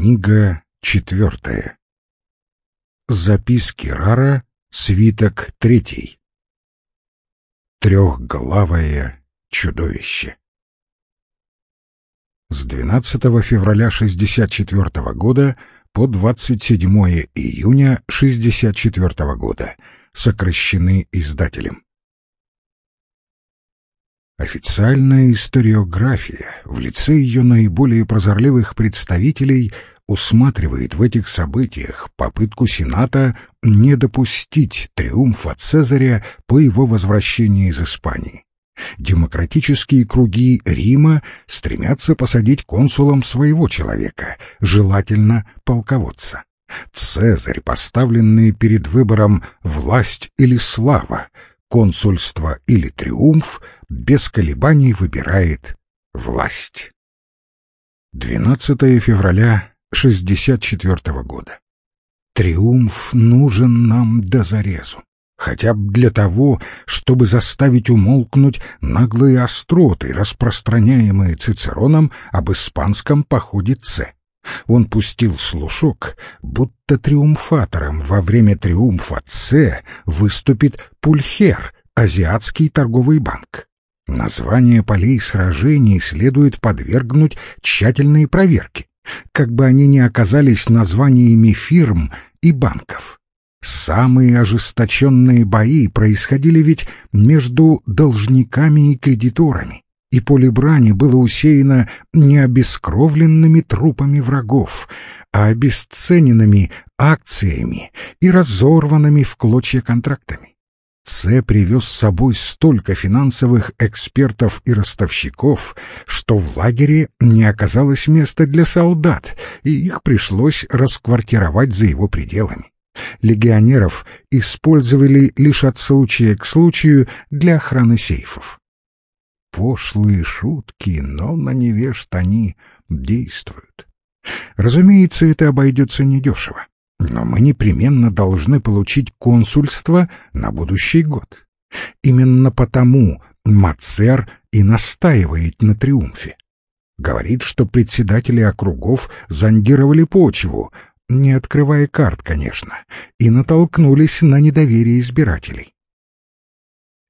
Книга четвертая. Записки Рара, свиток третий. Трехглавое чудовище. С 12 февраля 64 года по 27 июня 64 года сокращены издателем. Официальная историография в лице ее наиболее прозорливых представителей усматривает в этих событиях попытку Сената не допустить триумфа Цезаря по его возвращении из Испании. Демократические круги Рима стремятся посадить консулом своего человека, желательно полководца. Цезарь, поставленный перед выбором «власть или слава», консульство или триумф, без колебаний выбирает власть. 12 февраля 64 года. Триумф нужен нам до зарезу, хотя бы для того, чтобы заставить умолкнуть наглые остроты, распространяемые Цицероном об испанском походе Ц. Он пустил слушок, будто триумфатором во время триумфа Ц выступит Пульхер, азиатский торговый банк. Название полей сражений следует подвергнуть тщательной проверке, как бы они ни оказались названиями фирм и банков. Самые ожесточенные бои происходили ведь между должниками и кредиторами, и поле брани было усеяно не обескровленными трупами врагов, а обесцененными акциями и разорванными в клочья контрактами. Це привез с собой столько финансовых экспертов и ростовщиков, что в лагере не оказалось места для солдат, и их пришлось расквартировать за его пределами. Легионеров использовали лишь от случая к случаю для охраны сейфов пошлые шутки, но на невежд они действуют. Разумеется, это обойдется недешево, но мы непременно должны получить консульство на будущий год. Именно потому Мацер и настаивает на триумфе. Говорит, что председатели округов зондировали почву, не открывая карт, конечно, и натолкнулись на недоверие избирателей.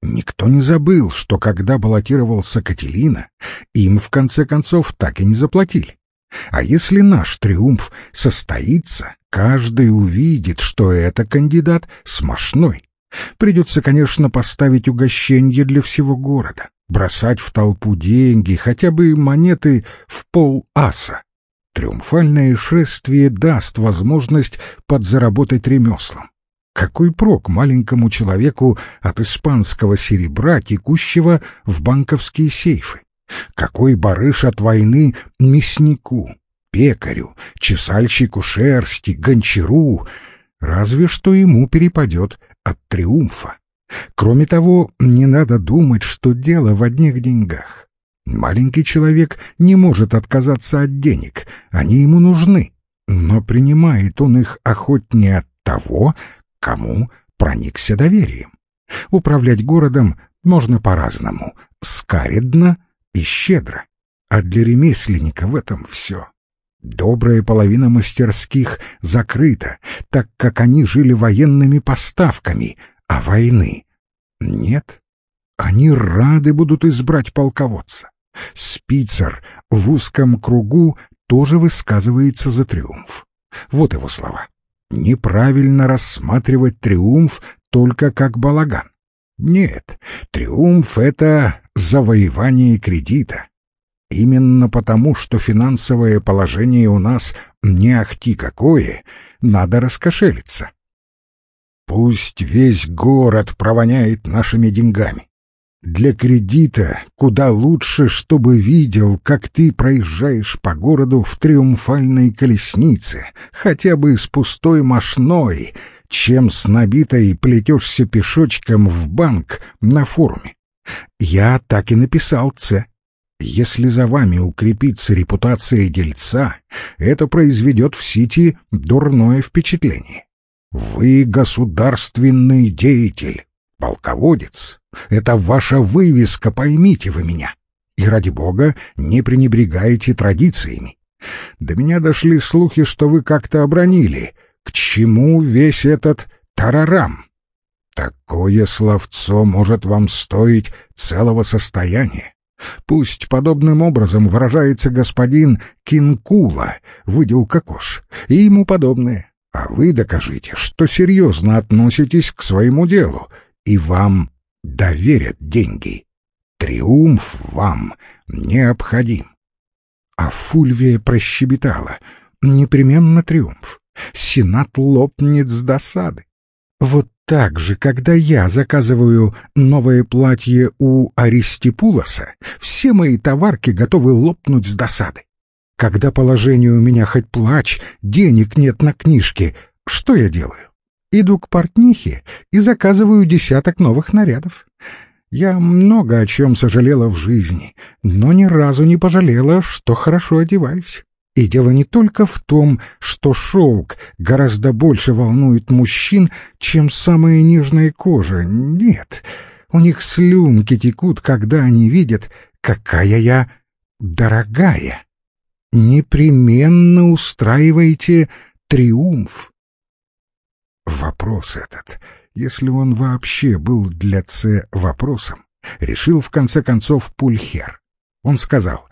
Никто не забыл, что когда баллотировался Кателина, им в конце концов так и не заплатили. А если наш триумф состоится, каждый увидит, что это кандидат смашной. Придется, конечно, поставить угощенье для всего города, бросать в толпу деньги, хотя бы монеты в пол аса. Триумфальное шествие даст возможность подзаработать ремеслом. Какой прок маленькому человеку от испанского серебра, текущего в банковские сейфы? Какой барыш от войны мяснику, пекарю, чесальщику шерсти, гончару? Разве что ему перепадет от триумфа. Кроме того, не надо думать, что дело в одних деньгах. Маленький человек не может отказаться от денег, они ему нужны, но принимает он их охотнее от того, кому проникся доверием. Управлять городом можно по-разному, скаредно и щедро, а для ремесленника в этом все. Добрая половина мастерских закрыта, так как они жили военными поставками, а войны нет. Они рады будут избрать полководца. Спицер в узком кругу тоже высказывается за триумф. Вот его слова неправильно рассматривать триумф только как балаган. Нет, триумф — это завоевание кредита. Именно потому, что финансовое положение у нас не ахти какое, надо раскошелиться. Пусть весь город провоняет нашими деньгами. Для кредита куда лучше, чтобы видел, как ты проезжаешь по городу в триумфальной колеснице, хотя бы с пустой мошной, чем с набитой плетешься пешочком в банк на форуме. Я так и написал Ц. Если за вами укрепится репутация дельца, это произведет в Сити дурное впечатление. Вы государственный деятель, полководец. Это ваша вывеска, поймите вы меня. И ради бога не пренебрегайте традициями. До меня дошли слухи, что вы как-то обронили. К чему весь этот тарарам? Такое словцо может вам стоить целого состояния. Пусть подобным образом выражается господин Кинкула, выдел кокош, и ему подобное. А вы докажите, что серьезно относитесь к своему делу, и вам доверят деньги. Триумф вам необходим. А Фульвия прощебетала. Непременно триумф. Сенат лопнет с досады. Вот так же, когда я заказываю новое платье у Аристипулоса, все мои товарки готовы лопнуть с досады. Когда положение у меня хоть плач, денег нет на книжке, что я делаю? Иду к портнихе и заказываю десяток новых нарядов. Я много о чем сожалела в жизни, но ни разу не пожалела, что хорошо одеваюсь. И дело не только в том, что шелк гораздо больше волнует мужчин, чем самая нежная кожа. Нет, у них слюнки текут, когда они видят, какая я дорогая. Непременно устраивайте триумф. Вопрос этот, если он вообще был для Ц вопросом, решил в конце концов Пульхер. Он сказал,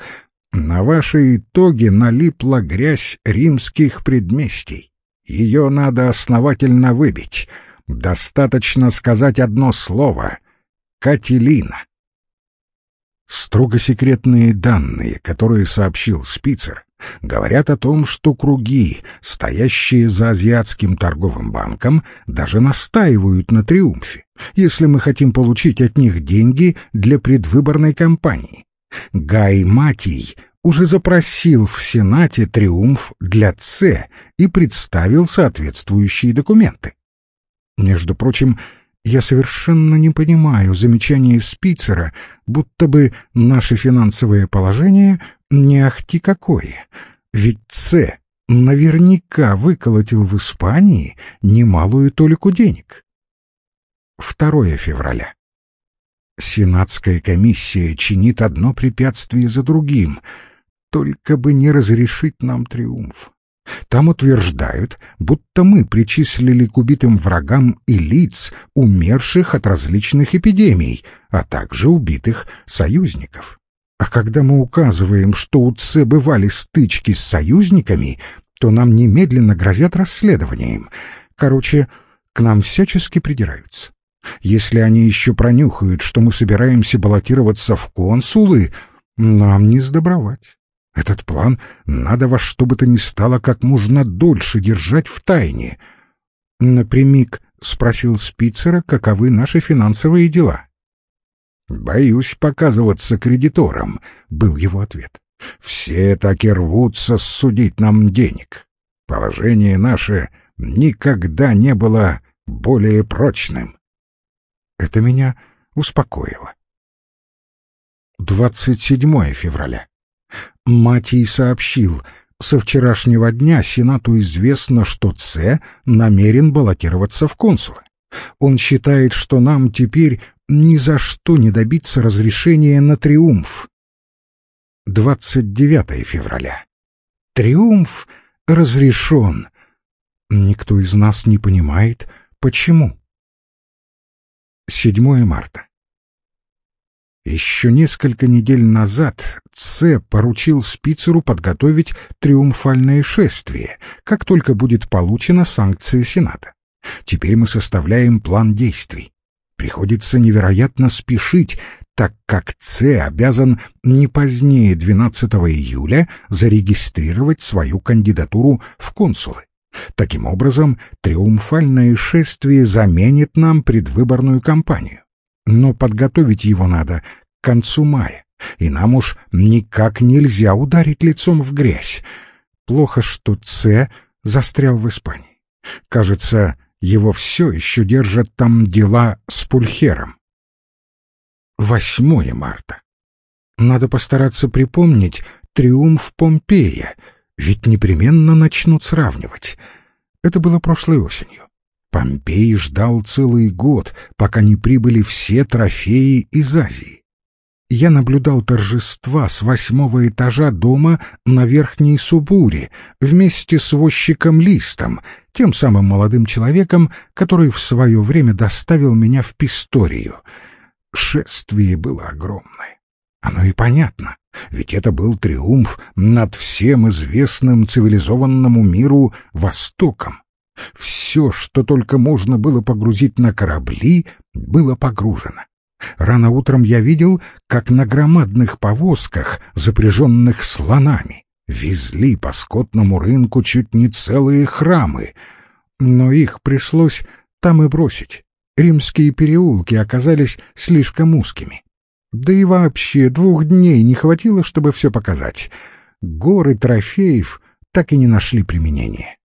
на ваши итоги налипла грязь римских предместий. Ее надо основательно выбить. Достаточно сказать одно слово — Кателина. Строго секретные данные, которые сообщил Спицер, говорят о том, что круги, стоящие за Азиатским торговым банком, даже настаивают на триумфе, если мы хотим получить от них деньги для предвыборной кампании. Гай Матий уже запросил в Сенате триумф для Ц и представил соответствующие документы. Между прочим, я совершенно не понимаю замечания Спицера, будто бы наше финансовое положение не ахти какое, ведь Ц наверняка выколотил в Испании немалую толику денег. 2 февраля. Сенатская комиссия чинит одно препятствие за другим, только бы не разрешить нам триумф. Там утверждают, будто мы причислили к убитым врагам и лиц, умерших от различных эпидемий, а также убитых союзников. А когда мы указываем, что у ЦЕ бывали стычки с союзниками, то нам немедленно грозят расследованием. Короче, к нам всячески придираются. Если они еще пронюхают, что мы собираемся баллотироваться в консулы, нам не сдобровать. Этот план надо во что бы то ни стало как можно дольше держать в тайне. Напрямик спросил Спицера, каковы наши финансовые дела. «Боюсь показываться кредиторам», — был его ответ. «Все так и рвутся судить нам денег. Положение наше никогда не было более прочным». Это меня успокоило. 27 февраля. Матий сообщил, со вчерашнего дня Сенату известно, что Ц намерен баллотироваться в консулы. Он считает, что нам теперь ни за что не добиться разрешения на триумф. 29 февраля. Триумф разрешен. Никто из нас не понимает, почему. 7 марта. Еще несколько недель назад Ц поручил Спицеру подготовить триумфальное шествие, как только будет получена санкция Сената. Теперь мы составляем план действий. Приходится невероятно спешить, так как Ц обязан не позднее 12 июля зарегистрировать свою кандидатуру в консулы. Таким образом, триумфальное шествие заменит нам предвыборную кампанию. Но подготовить его надо к концу мая, и нам уж никак нельзя ударить лицом в грязь. Плохо, что Ц застрял в Испании. Кажется, его все еще держат там дела с Пульхером. 8 марта. Надо постараться припомнить триумф Помпея — ведь непременно начнут сравнивать. Это было прошлой осенью. Помпей ждал целый год, пока не прибыли все трофеи из Азии. я наблюдал торжества с восьмого этажа дома на Верхней Субуре вместе с возчиком Листом, тем самым молодым человеком, который в свое время доставил меня в Писторию. Шествие было огромное. Оно и понятно, ведь это был триумф над всем известным цивилизованному миру Востоком. Все, что только можно было погрузить на корабли, было погружено. Рано утром я видел, как на громадных повозках, запряженных слонами, везли по скотному рынку чуть не целые храмы, но их пришлось там и бросить. Римские переулки оказались слишком узкими. Да и вообще двух дней не хватило, чтобы все показать. Горы трофеев так и не нашли применения.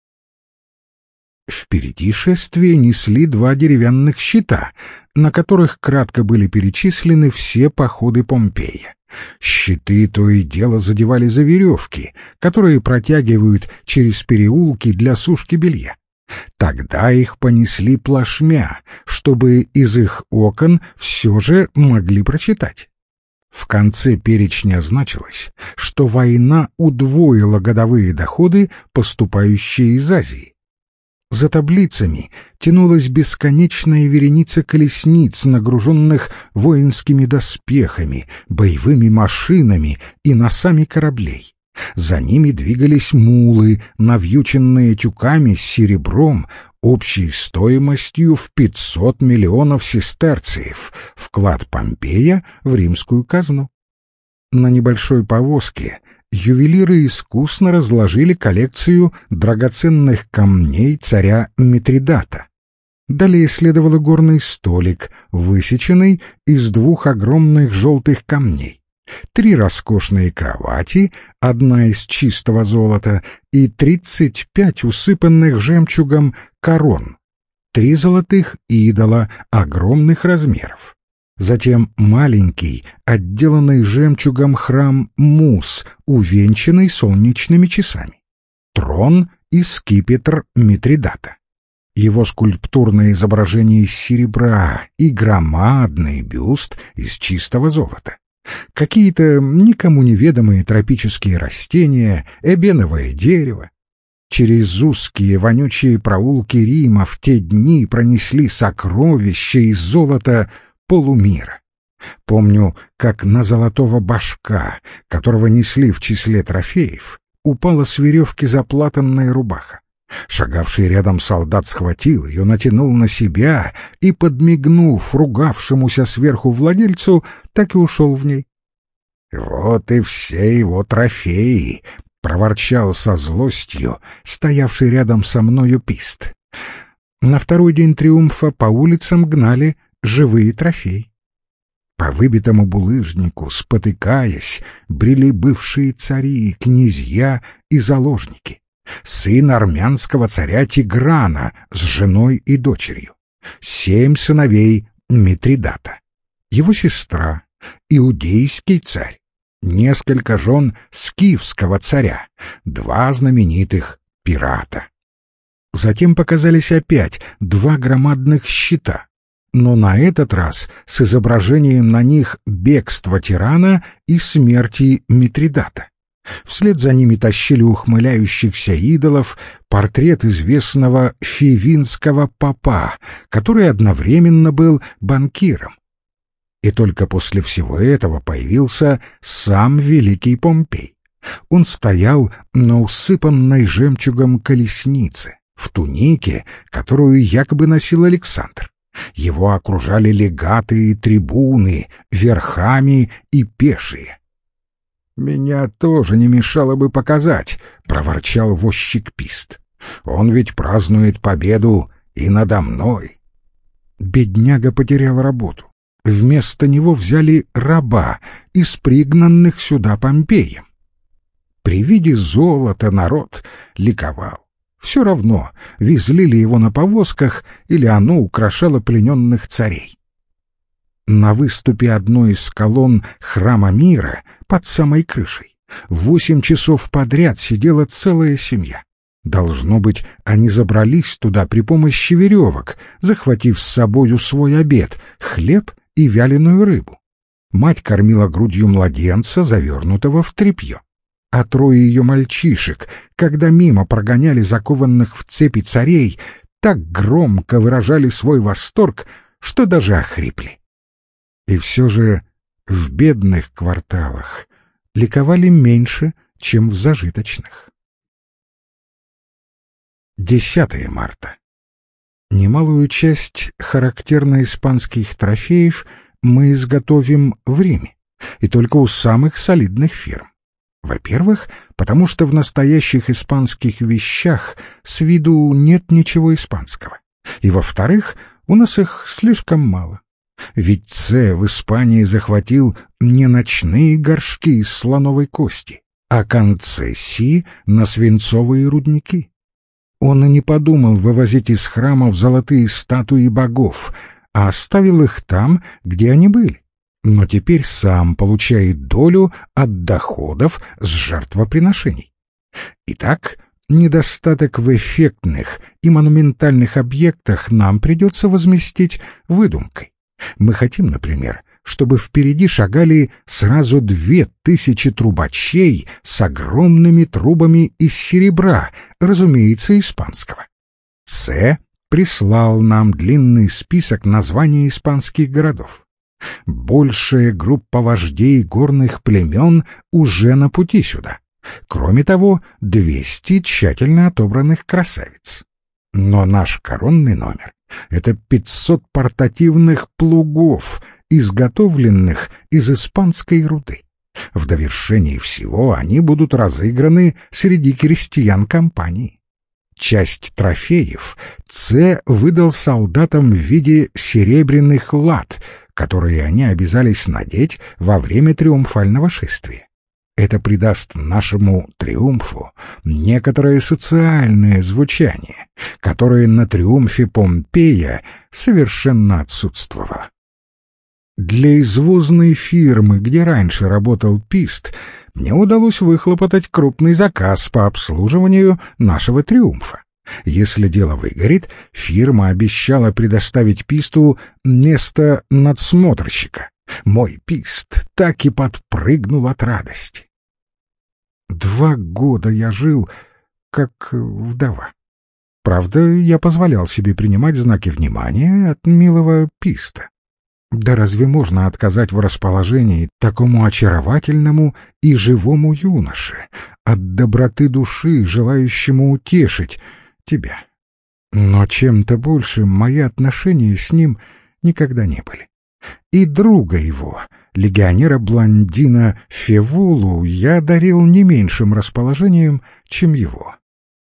Впереди шествия несли два деревянных щита, на которых кратко были перечислены все походы Помпея. Щиты то и дело задевали за веревки, которые протягивают через переулки для сушки белья. Тогда их понесли плашмя, чтобы из их окон все же могли прочитать. В конце перечня значилось, что война удвоила годовые доходы, поступающие из Азии. За таблицами тянулась бесконечная вереница колесниц, нагруженных воинскими доспехами, боевыми машинами и носами кораблей. За ними двигались мулы, навьюченные тюками с серебром, общей стоимостью в 500 миллионов сестерциев, вклад Помпея в римскую казну. На небольшой повозке ювелиры искусно разложили коллекцию драгоценных камней царя Митридата. Далее следовал горный столик, высеченный из двух огромных желтых камней. Три роскошные кровати, одна из чистого золота, и тридцать пять усыпанных жемчугом корон. Три золотых идола огромных размеров. Затем маленький, отделанный жемчугом храм Мус, увенчанный солнечными часами. Трон и скипетр Митридата. Его скульптурное изображение из серебра и громадный бюст из чистого золота. Какие-то никому неведомые тропические растения, эбеновое дерево. Через узкие вонючие проулки Рима в те дни пронесли сокровища из золота полумира. Помню, как на золотого башка, которого несли в числе трофеев, упала с веревки заплатанная рубаха. Шагавший рядом солдат схватил ее, натянул на себя и, подмигнув ругавшемуся сверху владельцу, так и ушел в ней. «Вот и все его трофеи!» — проворчал со злостью стоявший рядом со мною пист. На второй день триумфа по улицам гнали живые трофеи. По выбитому булыжнику, спотыкаясь, брели бывшие цари, князья и заложники. Сын армянского царя Тиграна с женой и дочерью. Семь сыновей Митридата. Его сестра, иудейский царь. Несколько жен скифского царя. Два знаменитых пирата. Затем показались опять два громадных щита, но на этот раз с изображением на них бегства тирана и смерти Митридата. Вслед за ними тащили ухмыляющихся идолов портрет известного фивинского папа, который одновременно был банкиром. И только после всего этого появился сам великий Помпей. Он стоял на усыпанной жемчугом колеснице, в тунике, которую якобы носил Александр. Его окружали легаты и трибуны, верхами и пешие. «Меня тоже не мешало бы показать», — проворчал возчик Пист. «Он ведь празднует победу и надо мной». Бедняга потерял работу. Вместо него взяли раба из пригнанных сюда Помпеем. При виде золота народ ликовал. Все равно, везли ли его на повозках или оно украшало плененных царей. На выступе одной из колонн храма мира под самой крышей восемь часов подряд сидела целая семья. Должно быть, они забрались туда при помощи веревок, захватив с собою свой обед — хлеб и вяленую рыбу. Мать кормила грудью младенца, завернутого в тряпье. А трое ее мальчишек, когда мимо прогоняли закованных в цепи царей, так громко выражали свой восторг, что даже охрипли. И все же в бедных кварталах ликовали меньше, чем в зажиточных. 10 марта. Немалую часть характерно испанских трофеев мы изготовим в Риме, и только у самых солидных фирм. Во-первых, потому что в настоящих испанских вещах с виду нет ничего испанского. И во-вторых, у нас их слишком мало. Ведь Це в Испании захватил не ночные горшки из слоновой кости, а концессии на свинцовые рудники. Он и не подумал вывозить из храмов золотые статуи богов, а оставил их там, где они были. Но теперь сам получает долю от доходов с жертвоприношений. Итак, недостаток в эффектных и монументальных объектах нам придется возместить выдумкой. Мы хотим, например, чтобы впереди шагали сразу две тысячи трубачей с огромными трубами из серебра, разумеется, испанского. С прислал нам длинный список названий испанских городов. Большая группа вождей горных племен уже на пути сюда. Кроме того, двести тщательно отобранных красавиц. Но наш коронный номер — это пятьсот портативных плугов, изготовленных из испанской руды. В довершении всего они будут разыграны среди крестьян компании. Часть трофеев Ц выдал солдатам в виде серебряных лад, которые они обязались надеть во время триумфального шествия. Это придаст нашему триумфу некоторое социальное звучание, которое на триумфе Помпея совершенно отсутствовало. Для извозной фирмы, где раньше работал Пист, мне удалось выхлопотать крупный заказ по обслуживанию нашего триумфа. Если дело выгорит, фирма обещала предоставить Писту место надсмотрщика. Мой пист так и подпрыгнул от радости. Два года я жил как вдова. Правда, я позволял себе принимать знаки внимания от милого писта. Да разве можно отказать в расположении такому очаровательному и живому юноше, от доброты души, желающему утешить тебя? Но чем-то больше мои отношения с ним никогда не были и друга его, легионера-блондина Февулу, я дарил не меньшим расположением, чем его.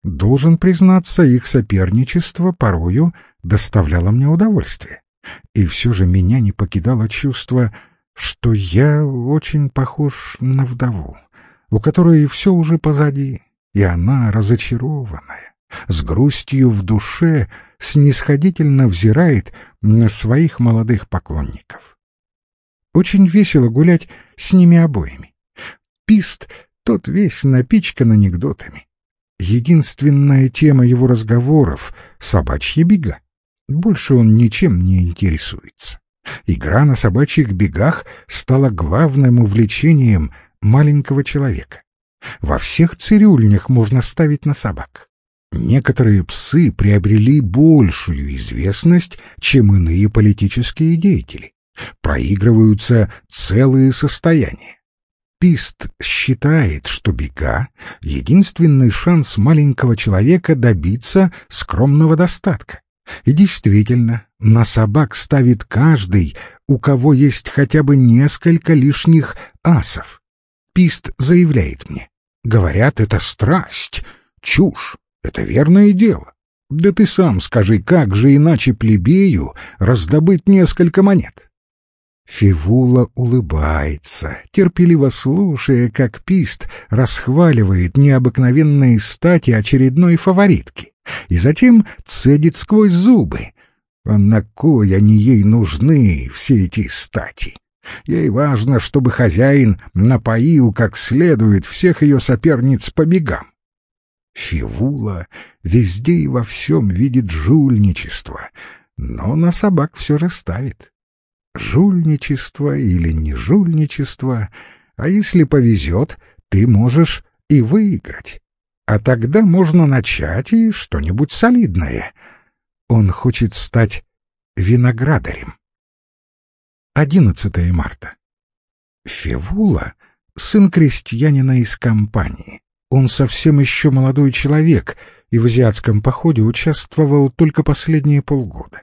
Должен признаться, их соперничество порою доставляло мне удовольствие. И все же меня не покидало чувство, что я очень похож на вдову, у которой все уже позади, и она разочарованная, с грустью в душе снисходительно взирает на своих молодых поклонников. Очень весело гулять с ними обоими. Пист тот весь напичкан анекдотами. Единственная тема его разговоров — собачьи бега. Больше он ничем не интересуется. Игра на собачьих бегах стала главным увлечением маленького человека. Во всех цирюльнях можно ставить на собак. Некоторые псы приобрели большую известность, чем иные политические деятели. Проигрываются целые состояния. Пист считает, что бега — единственный шанс маленького человека добиться скромного достатка. И действительно, на собак ставит каждый, у кого есть хотя бы несколько лишних асов. Пист заявляет мне. Говорят, это страсть, чушь. Это верное дело. Да ты сам скажи, как же иначе плебею раздобыть несколько монет? Фивула улыбается, терпеливо слушая, как Пист расхваливает необыкновенные стати очередной фаворитки, и затем цедит сквозь зубы. А на кой они ей нужны, все эти стати? Ей важно, чтобы хозяин напоил как следует всех ее соперниц по бегам. Фивула везде и во всем видит жульничество, но на собак все же ставит. Жульничество или не жульничество, а если повезет, ты можешь и выиграть. А тогда можно начать и что-нибудь солидное. Он хочет стать виноградарем. 11 марта. Февула — сын крестьянина из компании. Он совсем еще молодой человек и в азиатском походе участвовал только последние полгода.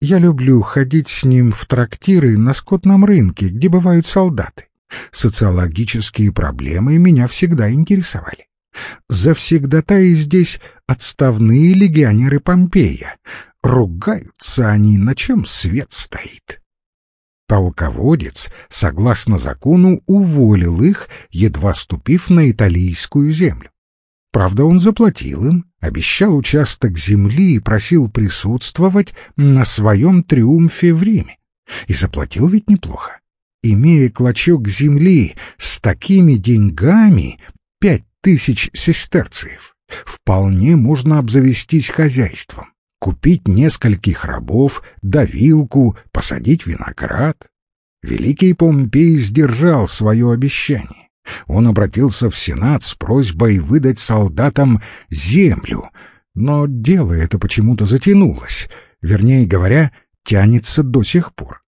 Я люблю ходить с ним в трактиры на скотном рынке, где бывают солдаты. Социологические проблемы меня всегда интересовали. Завсегдатаи здесь отставные легионеры Помпея. Ругаются они, на чем свет стоит. Полководец, согласно закону, уволил их, едва ступив на италийскую землю. Правда, он заплатил им, обещал участок земли и просил присутствовать на своем триумфе в Риме. И заплатил ведь неплохо. Имея клочок земли с такими деньгами, пять тысяч сестерциев, вполне можно обзавестись хозяйством купить нескольких рабов, давилку, посадить виноград. Великий Помпей сдержал свое обещание. Он обратился в Сенат с просьбой выдать солдатам землю, но дело это почему-то затянулось, вернее говоря, тянется до сих пор.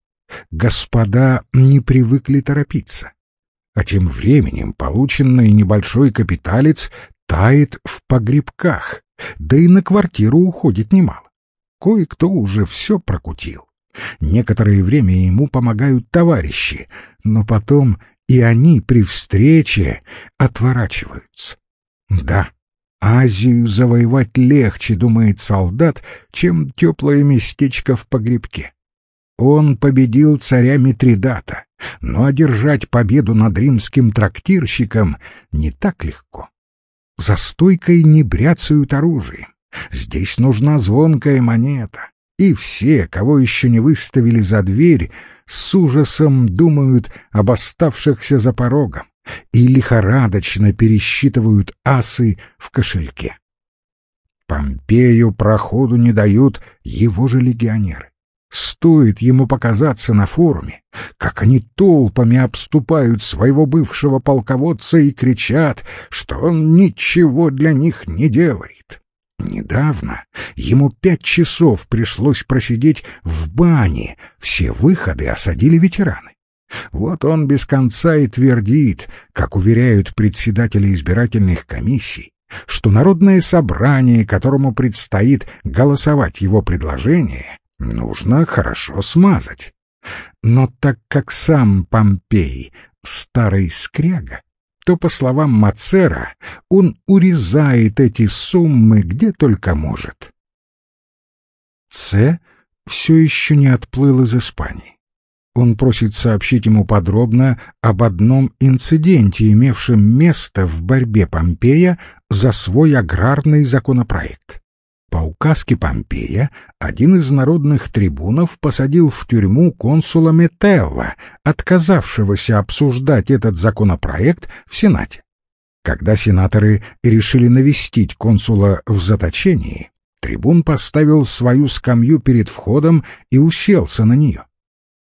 Господа не привыкли торопиться. А тем временем полученный небольшой капиталец тает в погребках, да и на квартиру уходит немало. Кое-кто уже все прокутил. Некоторое время ему помогают товарищи, но потом и они при встрече отворачиваются. Да, Азию завоевать легче, думает солдат, чем теплое местечко в погребке. Он победил царя Митридата, но одержать победу над римским трактирщиком не так легко. За стойкой не бряцают оружием. Здесь нужна звонкая монета. И все, кого еще не выставили за дверь, с ужасом думают об оставшихся за порогом и лихорадочно пересчитывают асы в кошельке. Помпею проходу не дают его же легионеры. Стоит ему показаться на форуме, как они толпами обступают своего бывшего полководца и кричат, что он ничего для них не делает. Недавно ему пять часов пришлось просидеть в бане, все выходы осадили ветераны. Вот он без конца и твердит, как уверяют председатели избирательных комиссий, что народное собрание, которому предстоит голосовать его предложение, нужно хорошо смазать. Но так как сам Помпей — старый скряга, то, по словам Мацера, он урезает эти суммы где только может. С все еще не отплыл из Испании. Он просит сообщить ему подробно об одном инциденте, имевшем место в борьбе Помпея за свой аграрный законопроект. По указке Помпея один из народных трибунов посадил в тюрьму консула Метелла, отказавшегося обсуждать этот законопроект в Сенате. Когда сенаторы решили навестить консула в заточении, трибун поставил свою скамью перед входом и уселся на нее.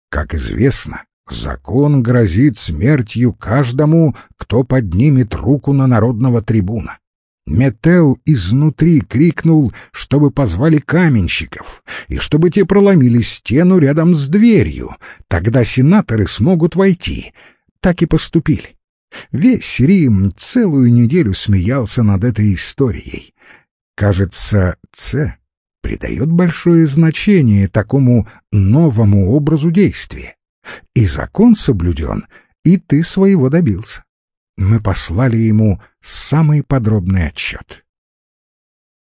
Как известно, закон грозит смертью каждому, кто поднимет руку на народного трибуна. Метел изнутри крикнул, чтобы позвали каменщиков, и чтобы те проломили стену рядом с дверью, тогда сенаторы смогут войти. Так и поступили. Весь Рим целую неделю смеялся над этой историей. Кажется, Ц придает большое значение такому новому образу действия. И закон соблюден, и ты своего добился мы послали ему самый подробный отчет.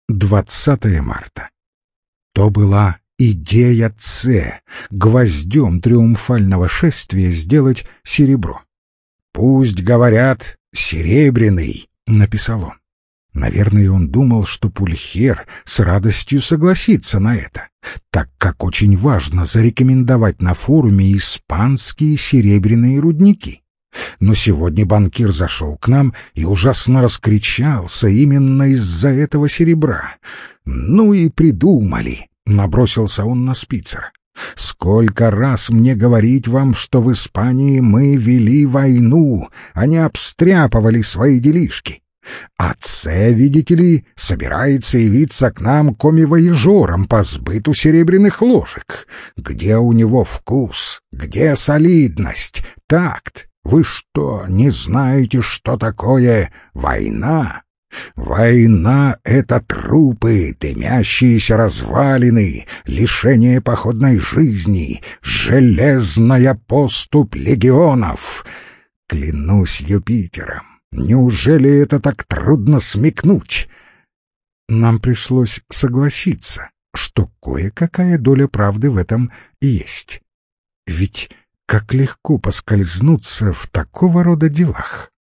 20 марта. То была идея Ц, гвоздем триумфального шествия сделать серебро. «Пусть говорят серебряный», — написал он. Наверное, он думал, что Пульхер с радостью согласится на это, так как очень важно зарекомендовать на форуме испанские серебряные рудники. Но сегодня банкир зашел к нам и ужасно раскричался именно из-за этого серебра. «Ну и придумали!» — набросился он на Спицера. Сколько раз мне говорить вам, что в Испании мы вели войну, а не обстряпывали свои делишки. А Це, видите ли, собирается явиться к нам комивоежором по сбыту серебряных ложек. Где у него вкус? Где солидность? Такт? Вы что, не знаете, что такое война? Война — это трупы, дымящиеся развалины, лишение походной жизни, железная поступ легионов. Клянусь Юпитером, неужели это так трудно смекнуть? Нам пришлось согласиться, что кое-какая доля правды в этом есть. Ведь как легко поскользнуться в такого рода делах.